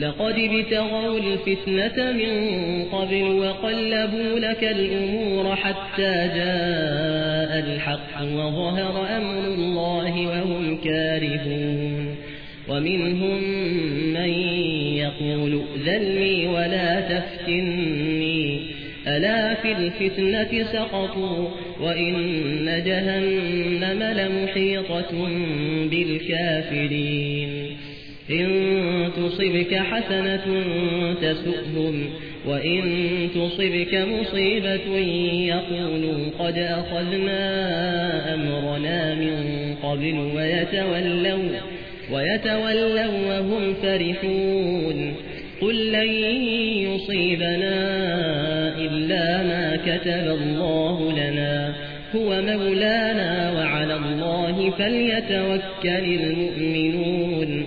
لقد ابتغوا الفتنة من قبل وقلبوا لك الأمور حتى جاء الحق وظهر أمر الله وهم كارهون. ومنهم من يقول ذلي ولا تفتني. ألا في الفتنة سقطوا وإن جهنم لمحيطة بالكافرين. إن تصبك حسنة تسؤهم وإن تصبك مصيبة يقولوا قد أخذنا أمرنا من قبل ويتولوا, ويتولوا وهم فرحون. قل لن يصيبنا إلا ما كتب الله لنا هو مولانا وعلى الله فليتوكل المؤمنون.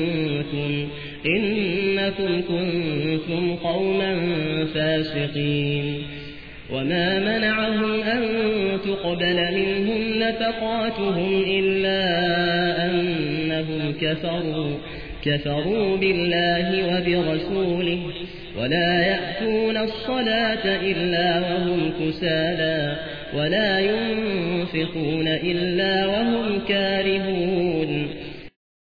منكم إنكم كنتم قوما فاسقين وما منعهم أن تقبل منهم نفقاتهم إلا أنهم كفروا كفروا بالله وبرسوله ولا يأتون الصلاة إلا وهم كسالا ولا ينفقون إلا وهم كارهون